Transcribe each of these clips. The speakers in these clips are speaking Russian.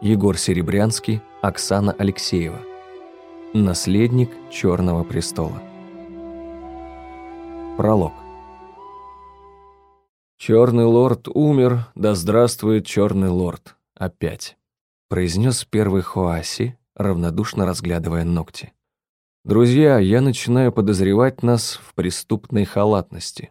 Егор Серебрянский, Оксана Алексеева. Наследник Черного престола. Пролог. «Черный лорд умер, да здравствует черный лорд, опять», произнес первый Хоаси, равнодушно разглядывая ногти. «Друзья, я начинаю подозревать нас в преступной халатности.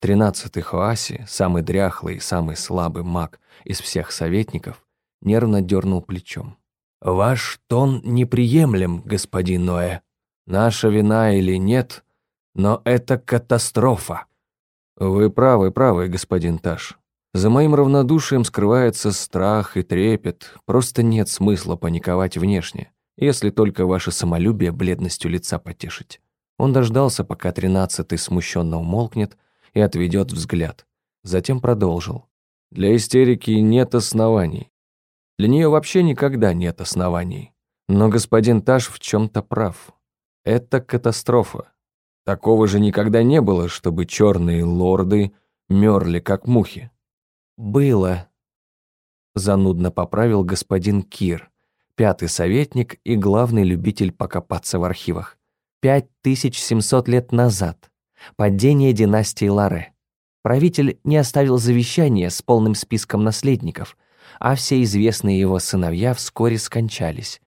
Тринадцатый Хоаси, самый дряхлый и самый слабый маг из всех советников, нервно дернул плечом. «Ваш тон неприемлем, господин Ноэ. Наша вина или нет, но это катастрофа». «Вы правы, правы, господин Таш. За моим равнодушием скрывается страх и трепет, просто нет смысла паниковать внешне, если только ваше самолюбие бледностью лица потешить». Он дождался, пока тринадцатый смущенно умолкнет и отведет взгляд. Затем продолжил. «Для истерики нет оснований. Для нее вообще никогда нет оснований. Но господин Таш в чем-то прав. Это катастрофа. Такого же никогда не было, чтобы черные лорды мерли, как мухи. «Было», — занудно поправил господин Кир, пятый советник и главный любитель покопаться в архивах. «Пять тысяч семьсот лет назад. Падение династии Ларе. Правитель не оставил завещания с полным списком наследников, а все известные его сыновья вскоре скончались.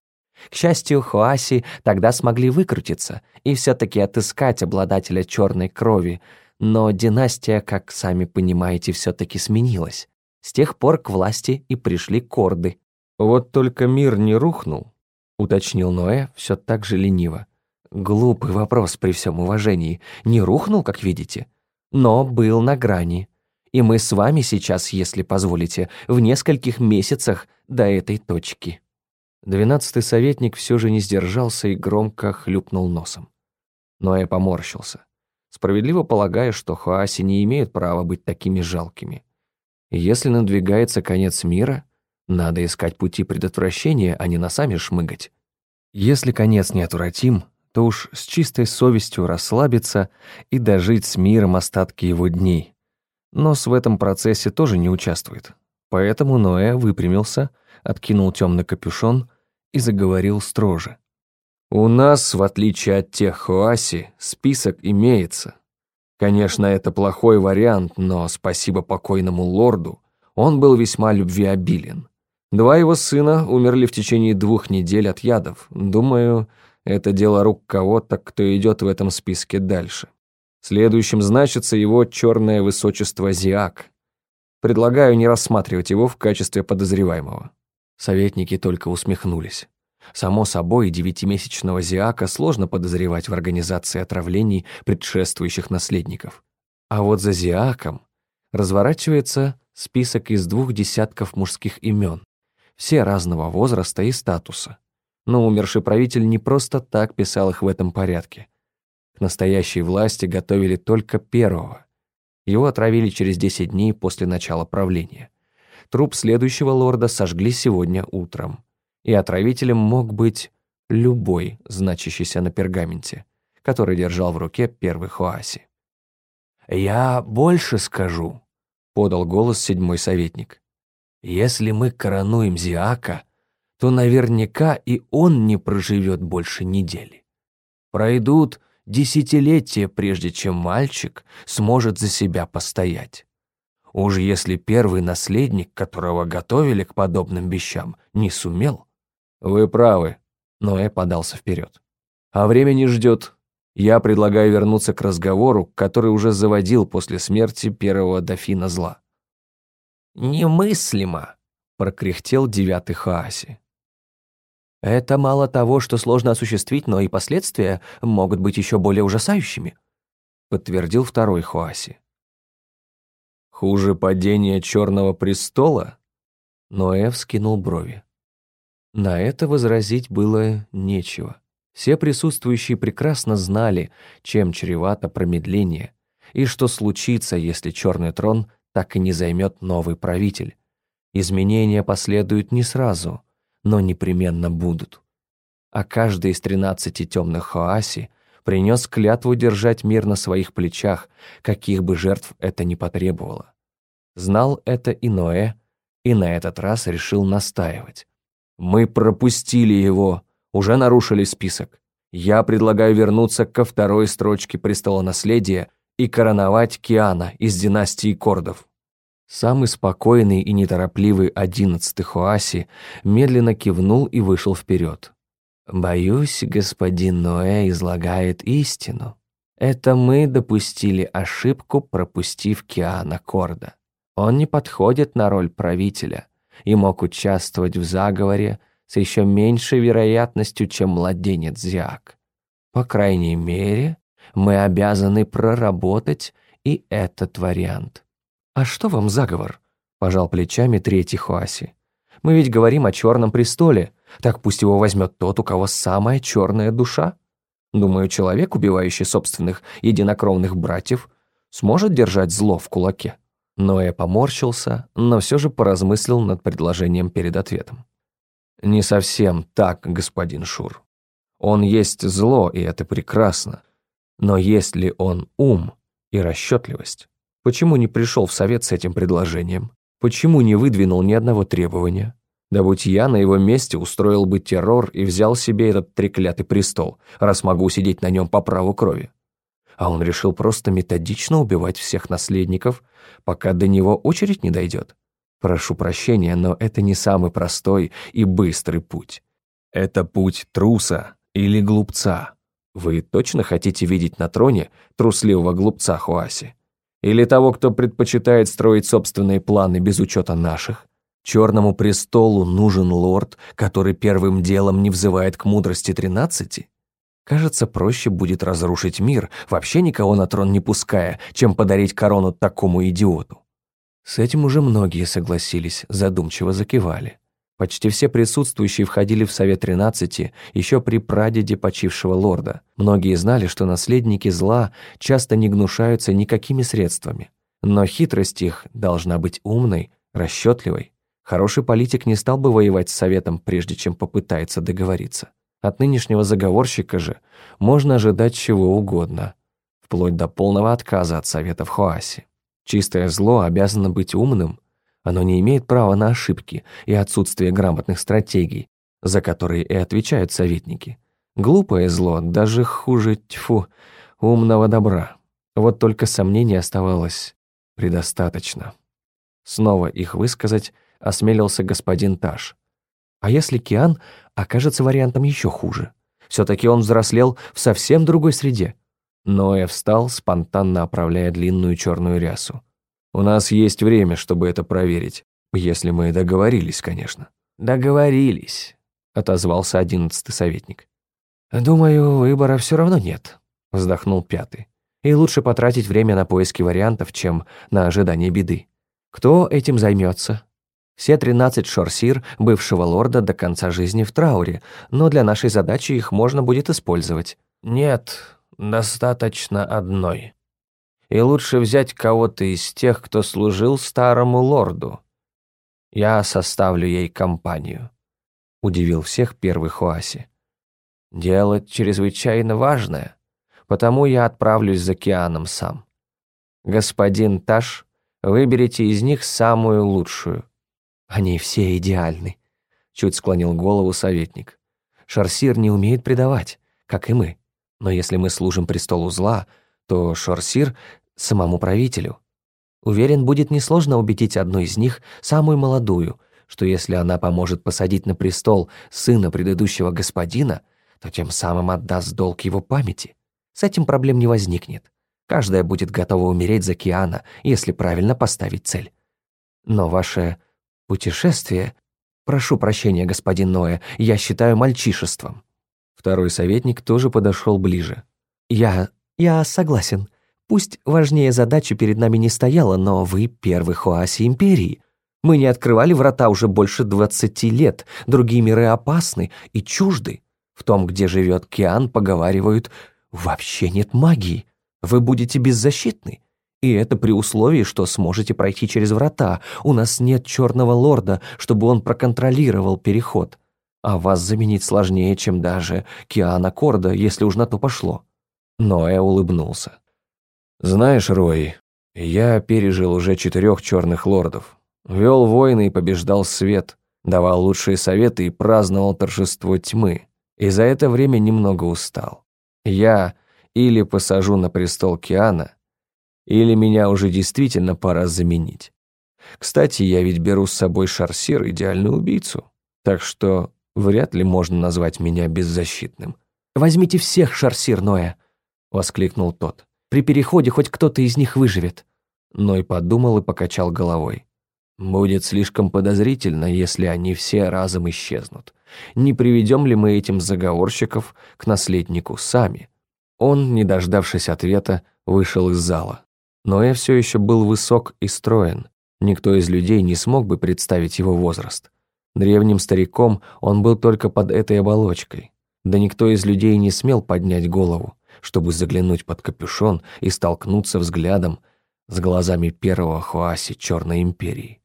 К счастью, Хуаси тогда смогли выкрутиться и все-таки отыскать обладателя черной крови, но династия, как сами понимаете, все-таки сменилась. С тех пор к власти и пришли корды. «Вот только мир не рухнул», — уточнил Ноэ все так же лениво. Глупый вопрос при всем уважении. Не рухнул, как видите, но был на грани и мы с вами сейчас, если позволите, в нескольких месяцах до этой точки». Двенадцатый советник все же не сдержался и громко хлюпнул носом. Но я поморщился, справедливо полагая, что Хуаси не имеют права быть такими жалкими. если надвигается конец мира, надо искать пути предотвращения, а не носами шмыгать. Если конец неотвратим, то уж с чистой совестью расслабиться и дожить с миром остатки его дней, Нос в этом процессе тоже не участвует. Поэтому Ноэ выпрямился, откинул темный капюшон и заговорил строже. «У нас, в отличие от тех Хуаси, список имеется. Конечно, это плохой вариант, но спасибо покойному лорду, он был весьма любвеобилен. Два его сына умерли в течение двух недель от ядов. Думаю, это дело рук кого-то, кто идет в этом списке дальше. Следующим значится его черное высочество Зиак. Предлагаю не рассматривать его в качестве подозреваемого». Советники только усмехнулись. Само собой, девятимесячного Зиака сложно подозревать в организации отравлений предшествующих наследников. А вот за Зиаком разворачивается список из двух десятков мужских имен, все разного возраста и статуса. Но умерший правитель не просто так писал их в этом порядке настоящей власти готовили только первого. Его отравили через 10 дней после начала правления. Труп следующего лорда сожгли сегодня утром. И отравителем мог быть любой, значащийся на пергаменте, который держал в руке первый Хуаси. «Я больше скажу», — подал голос седьмой советник. «Если мы коронуем Зиака, то наверняка и он не проживет больше недели. Пройдут десятилетия, прежде чем мальчик сможет за себя постоять. Уж если первый наследник, которого готовили к подобным вещам, не сумел. Вы правы, Ноэ подался вперед. А время не ждет. Я предлагаю вернуться к разговору, который уже заводил после смерти первого дофина зла. «Немыслимо!» — прокряхтел девятый Хааси. Это мало того, что сложно осуществить, но и последствия могут быть еще более ужасающими», подтвердил второй Хуаси. «Хуже падения Черного престола?» Ноэ вскинул брови. На это возразить было нечего. Все присутствующие прекрасно знали, чем чревато промедление, и что случится, если Черный трон так и не займет новый правитель. Изменения последуют не сразу — но непременно будут. А каждый из тринадцати темных Хоаси принес клятву держать мир на своих плечах, каких бы жертв это ни потребовало. Знал это и Ноэ, и на этот раз решил настаивать. Мы пропустили его, уже нарушили список. Я предлагаю вернуться ко второй строчке престола наследия и короновать Киана из династии Кордов. Самый спокойный и неторопливый одиннадцатый Хуаси медленно кивнул и вышел вперед. «Боюсь, господин Ноэ излагает истину. Это мы допустили ошибку, пропустив Киана Корда. Он не подходит на роль правителя и мог участвовать в заговоре с еще меньшей вероятностью, чем младенец Зиак. По крайней мере, мы обязаны проработать и этот вариант. «А что вам заговор?» – пожал плечами третий Хуаси. «Мы ведь говорим о черном престоле, так пусть его возьмет тот, у кого самая черная душа. Думаю, человек, убивающий собственных единокровных братьев, сможет держать зло в кулаке». Ноэ поморщился, но все же поразмыслил над предложением перед ответом. «Не совсем так, господин Шур. Он есть зло, и это прекрасно. Но есть ли он ум и расчетливость? Почему не пришел в совет с этим предложением? Почему не выдвинул ни одного требования? Да будь я на его месте, устроил бы террор и взял себе этот треклятый престол, раз могу сидеть на нем по праву крови а он решил просто методично убивать всех наследников, пока до него очередь не дойдет. Прошу прощения, но это не самый простой и быстрый путь. Это путь труса или глупца. Вы точно хотите видеть на троне трусливого глупца Хуаси? Или того, кто предпочитает строить собственные планы без учета наших? Черному престолу нужен лорд, который первым делом не взывает к мудрости тринадцати? Кажется, проще будет разрушить мир, вообще никого на трон не пуская, чем подарить корону такому идиоту. С этим уже многие согласились, задумчиво закивали. Почти все присутствующие входили в Совет Тринадцати еще при прадеде почившего лорда. Многие знали, что наследники зла часто не гнушаются никакими средствами. Но хитрость их должна быть умной, расчетливой. Хороший политик не стал бы воевать с Советом, прежде чем попытается договориться. От нынешнего заговорщика же можно ожидать чего угодно, вплоть до полного отказа от советов Хоаси. Чистое зло обязано быть умным, оно не имеет права на ошибки и отсутствие грамотных стратегий, за которые и отвечают советники. Глупое зло даже хуже, тьфу, умного добра. Вот только сомнений оставалось предостаточно. Снова их высказать осмелился господин Таш. А если Киан окажется вариантом еще хуже. Все-таки он взрослел в совсем другой среде. Ноэ встал, спонтанно оправляя длинную черную рясу. «У нас есть время, чтобы это проверить, если мы договорились, конечно». «Договорились», — отозвался одиннадцатый советник. «Думаю, выбора все равно нет», — вздохнул пятый. «И лучше потратить время на поиски вариантов, чем на ожидание беды. Кто этим займется? Все 13 шорсир бывшего лорда до конца жизни в трауре, но для нашей задачи их можно будет использовать. Нет, достаточно одной. И лучше взять кого-то из тех, кто служил старому лорду. Я составлю ей компанию. Удивил всех первый Хуаси. Дело чрезвычайно важное, потому я отправлюсь за океаном сам. Господин Таш, выберите из них самую лучшую. Они все идеальны», — чуть склонил голову советник. «Шарсир не умеет предавать, как и мы. Но если мы служим престолу зла, то Шарсир — самому правителю. Уверен, будет несложно убедить одну из них, самую молодую, что если она поможет посадить на престол сына предыдущего господина, то тем самым отдаст долг его памяти. С этим проблем не возникнет. Каждая будет готова умереть за Киана, если правильно поставить цель. Но ваше Путешествие? Прошу прощения, господин Ноэ, я считаю мальчишеством. Второй советник тоже подошел ближе. Я... я согласен. Пусть важнее задача перед нами не стояла, но вы первый Хуаси Империи. Мы не открывали врата уже больше двадцати лет, другие миры опасны и чужды. В том, где живет Киан, поговаривают, вообще нет магии. Вы будете беззащитны. И это при условии, что сможете пройти через врата. У нас нет черного лорда, чтобы он проконтролировал переход. А вас заменить сложнее, чем даже Киана Корда, если уж на то пошло». Ноэ улыбнулся. «Знаешь, Рой, я пережил уже четырех черных лордов. Вел войны и побеждал свет. давал лучшие советы и праздновал торжество тьмы. И за это время немного устал. Я или посажу на престол Киана, или меня уже действительно пора заменить. Кстати, я ведь беру с собой шарсир, идеальную убийцу, так что вряд ли можно назвать меня беззащитным. «Возьмите всех, шарсир Ноя!» — воскликнул тот. «При переходе хоть кто-то из них выживет». Ной подумал и покачал головой. Будет слишком подозрительно, если они все разом исчезнут. Не приведем ли мы этим заговорщиков к наследнику сами? Он, не дождавшись ответа, вышел из зала. Но я все еще был высок и строен. Никто из людей не смог бы представить его возраст. Древним стариком он был только под этой оболочкой. Да никто из людей не смел поднять голову, чтобы заглянуть под капюшон и столкнуться взглядом с глазами первого Хуаси Черной Империи.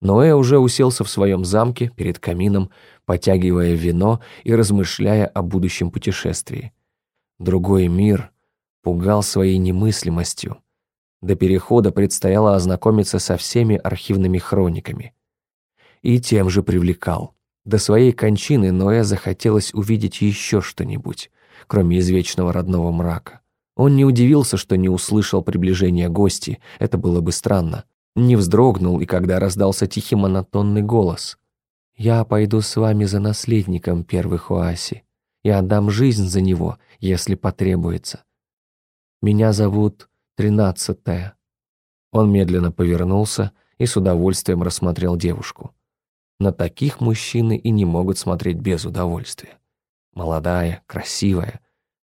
Ноэ уже уселся в своем замке перед камином, потягивая вино и размышляя о будущем путешествии. Другой мир пугал своей немыслимостью. До перехода предстояло ознакомиться со всеми архивными хрониками. И тем же привлекал. До своей кончины Ноэ захотелось увидеть еще что-нибудь, кроме извечного родного мрака. Он не удивился, что не услышал приближения гости, это было бы странно не вздрогнул, и когда раздался тихий монотонный голос. «Я пойду с вами за наследником первых Хуаси и отдам жизнь за него, если потребуется. Меня зовут Тринадцатая». Он медленно повернулся и с удовольствием рассмотрел девушку. На таких мужчины и не могут смотреть без удовольствия. Молодая, красивая,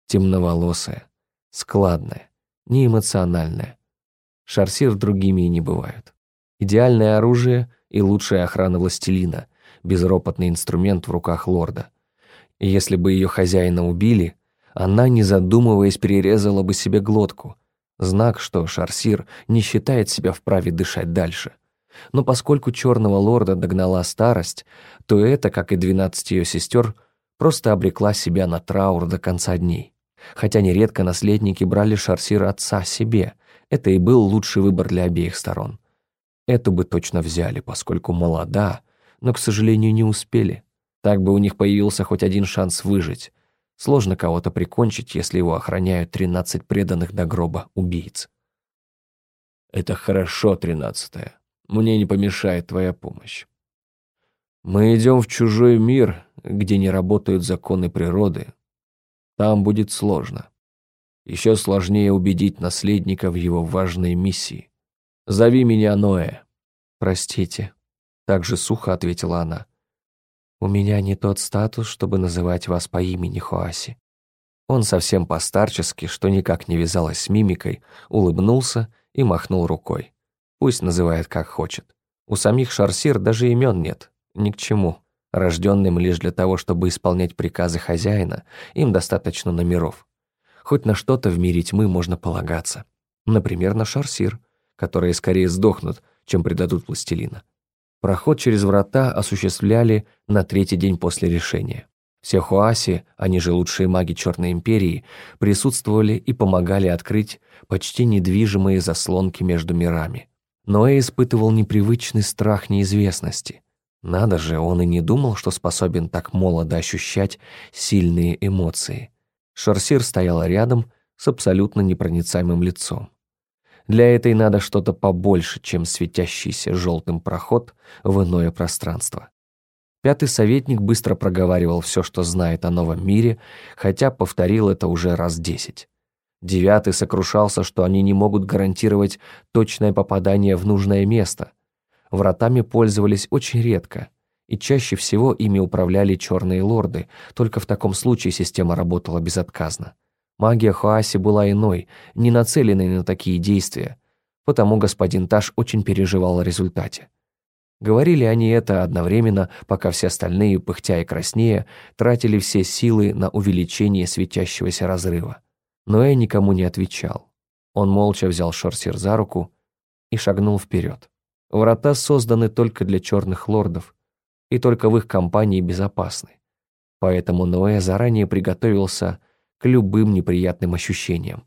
темноволосая, складная, неэмоциональная, Шарсир другими и не бывают. Идеальное оружие и лучшая охрана властелина, безропотный инструмент в руках лорда. И если бы ее хозяина убили, она, не задумываясь, перерезала бы себе глотку. Знак, что Шарсир не считает себя вправе дышать дальше. Но поскольку черного лорда догнала старость, то это, как и двенадцать ее сестер, просто обрекла себя на траур до конца дней. Хотя нередко наследники брали Шарсира отца себе, это и был лучший выбор для обеих сторон. Эту бы точно взяли, поскольку молода, но, к сожалению, не успели. Так бы у них появился хоть один шанс выжить. Сложно кого-то прикончить, если его охраняют тринадцать преданных до гроба убийц. «Это хорошо, тринадцатая. Мне не помешает твоя помощь. Мы идем в чужой мир, где не работают законы природы. Там будет сложно. Еще сложнее убедить наследника в его важной миссии. «Зови меня Ноэ». «Простите», — так же сухо ответила она. «У меня не тот статус, чтобы называть вас по имени Хуаси». Он совсем постарчески, что никак не вязалось с мимикой, улыбнулся и махнул рукой. Пусть называет как хочет. У самих шарсир даже имен нет, ни к чему. Рожденным лишь для того, чтобы исполнять приказы хозяина, им достаточно номеров. Хоть на что-то в мире тьмы можно полагаться. Например, на шарсир, которые скорее сдохнут, чем предадут властелина. Проход через врата осуществляли на третий день после решения. Все хуаси, они же лучшие маги Черной Империи, присутствовали и помогали открыть почти недвижимые заслонки между мирами. Ноэ испытывал непривычный страх неизвестности. Надо же, он и не думал, что способен так молодо ощущать сильные эмоции. Шарсир стояла рядом с абсолютно непроницаемым лицом. Для этой надо что-то побольше, чем светящийся желтым проход в иное пространство. Пятый советник быстро проговаривал все, что знает о новом мире, хотя повторил это уже раз десять. Девятый сокрушался, что они не могут гарантировать точное попадание в нужное место. Вратами пользовались очень редко — и чаще всего ими управляли черные лорды, только в таком случае система работала безотказно. Магия Хуаси была иной, не нацеленной на такие действия, потому господин Таш очень переживал о результате. Говорили они это одновременно, пока все остальные, пыхтя и краснея, тратили все силы на увеличение светящегося разрыва. Но я никому не отвечал. Он молча взял Шорсир за руку и шагнул вперед. Врата созданы только для черных лордов, и только в их компании безопасны. Поэтому Ноэ заранее приготовился к любым неприятным ощущениям.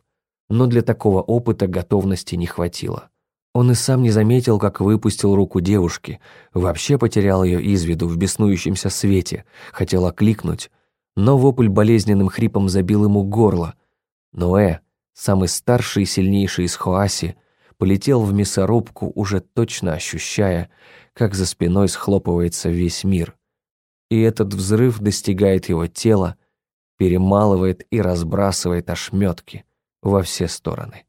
Но для такого опыта готовности не хватило. Он и сам не заметил, как выпустил руку девушки, вообще потерял ее из виду в беснующемся свете, хотел окликнуть, но вопль болезненным хрипом забил ему горло. Ноэ, самый старший и сильнейший из Хоаси, полетел в мясорубку, уже точно ощущая, как за спиной схлопывается весь мир. И этот взрыв достигает его тела, перемалывает и разбрасывает ошметки во все стороны.